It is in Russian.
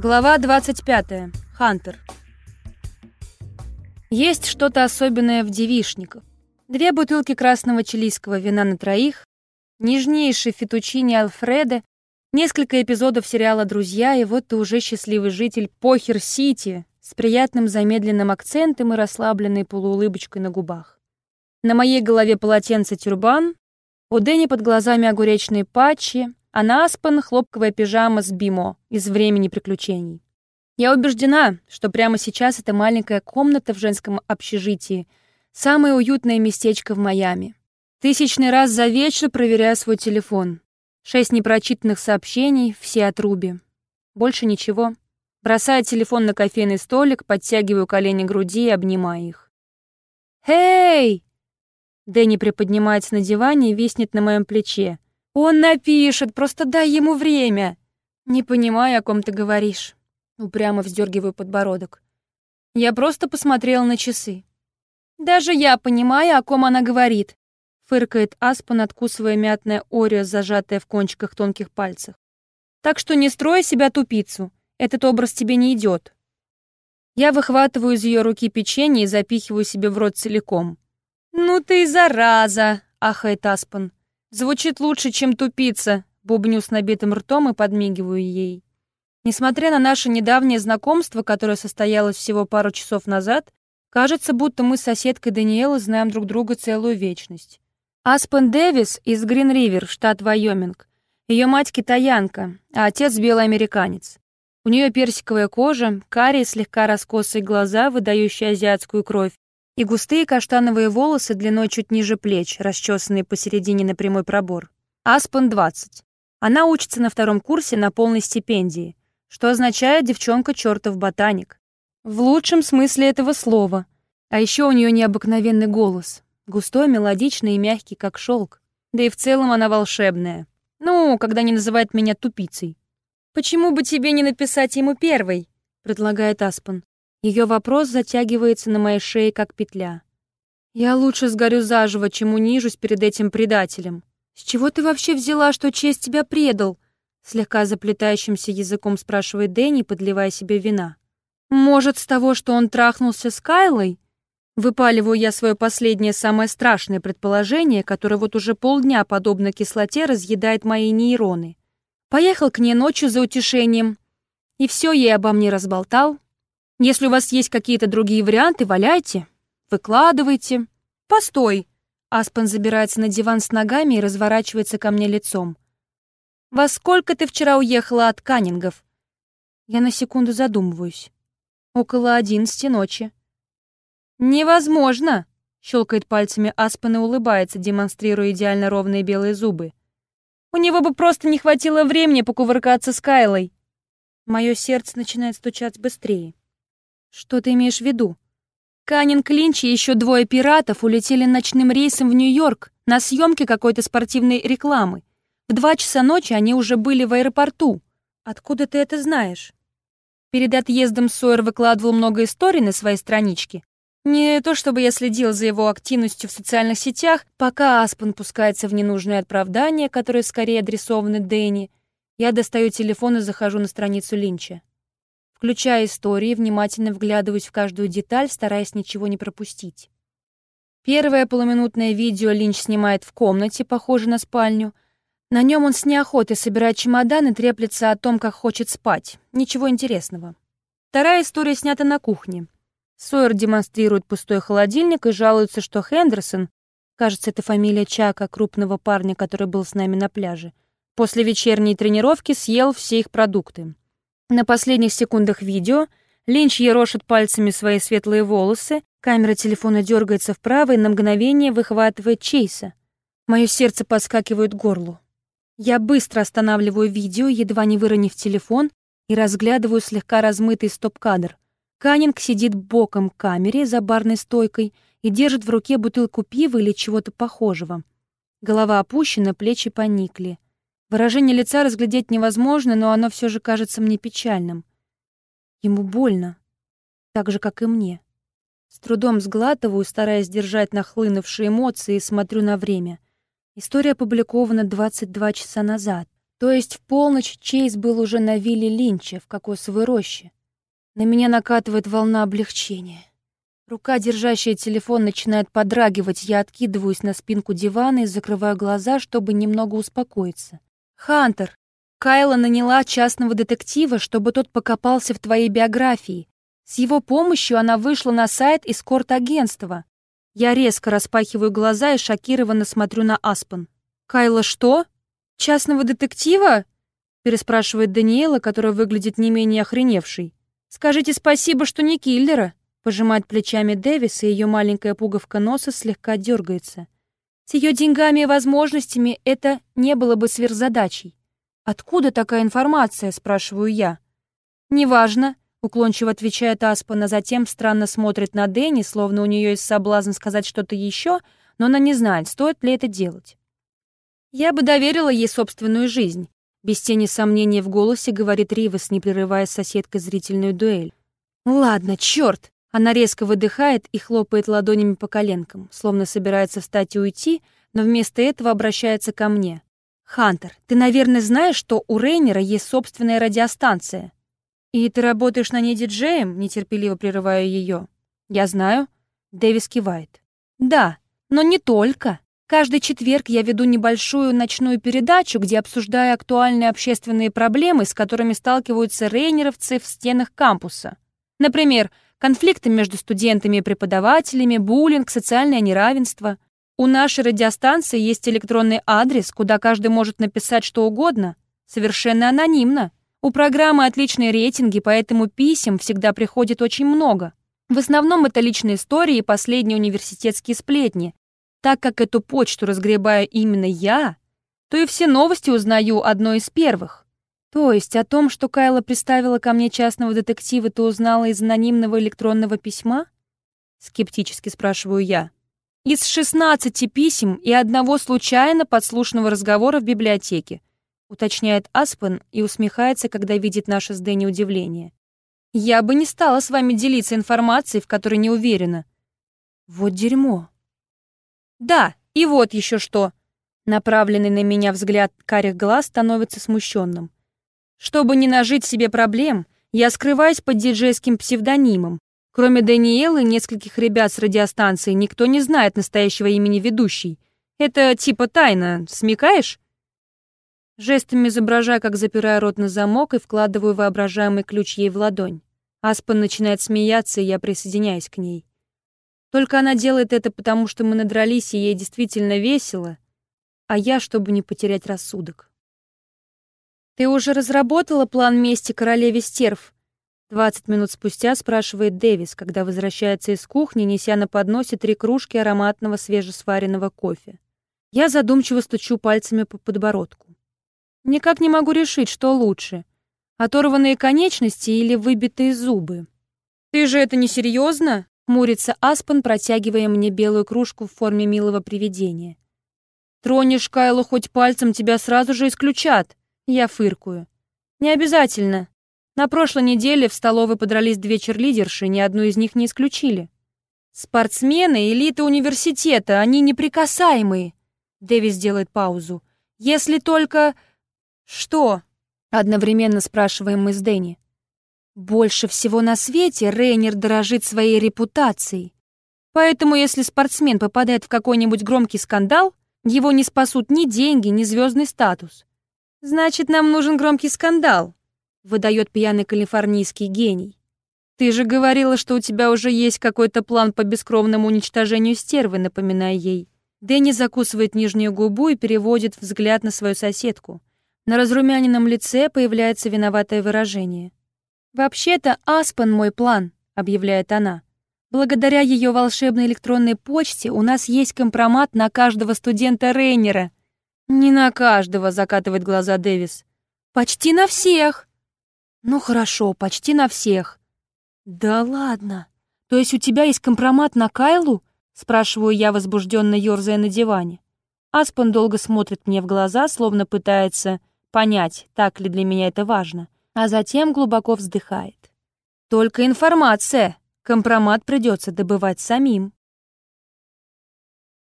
Глава 25. Хантер. Есть что-то особенное в девишниках. Две бутылки красного чилийского вина на троих, нежнейший фетучини Альфреда, несколько эпизодов сериала «Друзья», и вот ты уже счастливый житель Похер-Сити с приятным замедленным акцентом и расслабленной полуулыбочкой на губах. На моей голове полотенце-тюрбан, у Дэнни под глазами огуречные патчи, а на Аспен хлопковая пижама с Бимо из «Времени приключений». Я убеждена, что прямо сейчас эта маленькая комната в женском общежитии — самое уютное местечко в Майами. Тысячный раз за вечер проверяю свой телефон. Шесть непрочитанных сообщений, все от Руби. Больше ничего. Бросаю телефон на кофейный столик, подтягиваю колени груди и обнимаю их. «Эй!» Дэнни приподнимается на диване и виснет на моем плече. «Он напишет, просто дай ему время!» «Не понимаю, о ком ты говоришь». Упрямо вздергиваю подбородок. Я просто посмотрела на часы. «Даже я понимаю, о ком она говорит», — фыркает Аспан, откусывая мятное орео, зажатое в кончиках тонких пальцев. «Так что не строй себя тупицу. Этот образ тебе не идет». Я выхватываю из ее руки печенье и запихиваю себе в рот целиком. «Ну ты зараза!» — ахает Аспан. «Звучит лучше, чем тупица», — бубню с набитым ртом и подмигиваю ей. Несмотря на наше недавнее знакомство, которое состоялось всего пару часов назад, кажется, будто мы с соседкой Даниэлой знаем друг друга целую вечность. Аспен Дэвис из Грин-Ривер, штат Вайоминг. Ее мать китаянка, а отец белый американец. У нее персиковая кожа, карие слегка раскосые глаза, выдающие азиатскую кровь, и густые каштановые волосы длиной чуть ниже плеч, расчесанные посередине на прямой пробор. Аспен 20. Она учится на втором курсе на полной стипендии что означает девчонка чертов ботаник. В лучшем смысле этого слова. А еще у нее необыкновенный голос. Густой, мелодичный и мягкий, как шелк. Да и в целом она волшебная. Ну, когда не называет меня тупицей. «Почему бы тебе не написать ему первой?» — предлагает Аспан. Ее вопрос затягивается на моей шее, как петля. «Я лучше сгорю заживо, чем унижусь перед этим предателем. С чего ты вообще взяла, что честь тебя предал?» Слегка заплетающимся языком спрашивает Дэнни, подливая себе вина. «Может, с того, что он трахнулся с Кайлой?» Выпаливаю я свое последнее, самое страшное предположение, которое вот уже полдня, подобно кислоте, разъедает мои нейроны. Поехал к ней ночью за утешением. И все ей обо мне разболтал. Если у вас есть какие-то другие варианты, валяйте. Выкладывайте. Постой. Аспен забирается на диван с ногами и разворачивается ко мне лицом. «Во сколько ты вчера уехала от Каннингов?» Я на секунду задумываюсь. «Около одиннадцати ночи». «Невозможно!» — щелкает пальцами Аспен и улыбается, демонстрируя идеально ровные белые зубы. «У него бы просто не хватило времени покувыркаться с Кайлой!» Мое сердце начинает стучать быстрее. «Что ты имеешь в виду?» Каннинг Линч и еще двое пиратов улетели ночным рейсом в Нью-Йорк на съемке какой-то спортивной рекламы. В два часа ночи они уже были в аэропорту. Откуда ты это знаешь? Перед отъездом Сойер выкладывал много историй на своей страничке. Не то чтобы я следил за его активностью в социальных сетях, пока Аспен пускается в ненужные оправдания, которые скорее адресованы Дэнни, я достаю телефон и захожу на страницу Линча. Включая истории, внимательно вглядываюсь в каждую деталь, стараясь ничего не пропустить. Первое полуминутное видео Линч снимает в комнате, похожей на спальню — на нем он с неохотой собирает чемодан и треплется о том, как хочет спать. Ничего интересного. Вторая история снята на кухне. Сойер демонстрирует пустой холодильник и жалуется, что Хендерсон, кажется, это фамилия Чака, крупного парня, который был с нами на пляже, после вечерней тренировки съел все их продукты. На последних секундах видео Линч ерошит пальцами свои светлые волосы, камера телефона дергается вправо и на мгновение выхватывает Чейса. Мое сердце подскакивает к горлу. Я быстро останавливаю видео, едва не выронив телефон, и разглядываю слегка размытый стоп-кадр. Каннинг сидит боком к камере за барной стойкой и держит в руке бутылку пива или чего-то похожего. Голова опущена, плечи поникли. Выражение лица разглядеть невозможно, но оно все же кажется мне печальным. Ему больно, так же, как и мне. С трудом сглатываю, стараясь держать нахлынувшие эмоции, и смотрю на время — История опубликована 22 часа назад. То есть в полночь Чейз был уже на вилле Линча в кокосовой роще. На меня накатывает волна облегчения. Рука, держащая телефон, начинает подрагивать. Я откидываюсь на спинку дивана и закрываю глаза, чтобы немного успокоиться. «Хантер, Кайла наняла частного детектива, чтобы тот покопался в твоей биографии. С его помощью она вышла на сайт эскорт-агентства. Я резко распахиваю глаза и шокированно смотрю на Аспен. «Кайла что? Частного детектива?» переспрашивает Даниэла, которая выглядит не менее охреневшей. «Скажите спасибо, что не киллера», пожимает плечами Дэвис, и ее маленькая пуговка носа слегка дергается. С ее деньгами и возможностями это не было бы сверхзадачей. «Откуда такая информация?» — спрашиваю я. «Неважно», — уклончиво отвечает Аспан, а затем странно смотрит на Дэнни, словно у нее есть соблазн сказать что-то еще, но она не знает, стоит ли это делать. «Я бы доверила ей собственную жизнь», — без тени сомнения в голосе говорит Ривас, не прерывая с соседкой зрительную дуэль. «Ладно, черт!» Она резко выдыхает и хлопает ладонями по коленкам, словно собирается встать и уйти, но вместо этого обращается ко мне. «Хантер, ты, наверное, знаешь, что у Рейнера есть собственная радиостанция?» «И ты работаешь на ней диджеем?» — нетерпеливо прерываю ее. «Я знаю». Дэвис кивает. «Да, но не только. Каждый четверг я веду небольшую ночную передачу, где обсуждаю актуальные общественные проблемы, с которыми сталкиваются рейнеровцы в стенах кампуса. Например, конфликты между студентами и преподавателями, буллинг, социальное неравенство — у нашей радиостанции есть электронный адрес, куда каждый может написать что угодно, совершенно анонимно. У программы отличные рейтинги, поэтому писем всегда приходит очень много. В основном это личные истории и последние университетские сплетни. Так как эту почту разгребаю именно я, то и все новости узнаю одной из первых. То есть о том, что Кайла представила ко мне частного детектива, ты узнала из анонимного электронного письма? Скептически спрашиваю я. Из 16 писем и одного случайно подслушанного разговора в библиотеке, уточняет Аспен и усмехается, когда видит наше с Дэнни удивление. Я бы не стала с вами делиться информацией, в которой не уверена. Вот дерьмо. Да, и вот еще что. Направленный на меня взгляд карих глаз становится смущенным. Чтобы не нажить себе проблем, я скрываюсь под диджейским псевдонимом, Кроме Даниэлы и нескольких ребят с радиостанции, никто не знает настоящего имени ведущей. Это типа тайна, смекаешь? Жестами изображая, как запираю рот на замок и вкладываю воображаемый ключ ей в ладонь. Аспен начинает смеяться, и я присоединяюсь к ней. Только она делает это потому, что мы надрались, и ей действительно весело, а я, чтобы не потерять рассудок. «Ты уже разработала план мести королеве стерв?» Двадцать минут спустя спрашивает Дэвис, когда возвращается из кухни, неся на подносе три кружки ароматного свежесваренного кофе. Я задумчиво стучу пальцами по подбородку. Никак не могу решить, что лучше. Оторванные конечности или выбитые зубы. «Ты же это не серьезно? Мурится Аспен, протягивая мне белую кружку в форме милого привидения. «Тронешь Кайлу хоть пальцем, тебя сразу же исключат!» Я фыркую. «Не обязательно. На прошлой неделе в столовой подрались две черлидерши, ни одну из них не исключили. «Спортсмены — элиты университета, они неприкасаемые!» Дэвис делает паузу. «Если только...» «Что?» — одновременно спрашиваем мы с Дэнни. «Больше всего на свете Рейнер дорожит своей репутацией. Поэтому если спортсмен попадает в какой-нибудь громкий скандал, его не спасут ни деньги, ни звездный статус. Значит, нам нужен громкий скандал выдает пьяный калифорнийский гений. «Ты же говорила, что у тебя уже есть какой-то план по бескровному уничтожению стервы», напоминая ей. Дэнни закусывает нижнюю губу и переводит взгляд на свою соседку. На разрумяненном лице появляется виноватое выражение. «Вообще-то Аспен мой план», — объявляет она. «Благодаря ее волшебной электронной почте у нас есть компромат на каждого студента Рейнера». «Не на каждого», — закатывает глаза Дэвис. «Почти на всех», ну хорошо, почти на всех. Да ладно. То есть у тебя есть компромат на Кайлу? Спрашиваю я, возбужденно ерзая на диване. Аспен долго смотрит мне в глаза, словно пытается понять, так ли для меня это важно, а затем глубоко вздыхает. Только информация. Компромат придется добывать самим.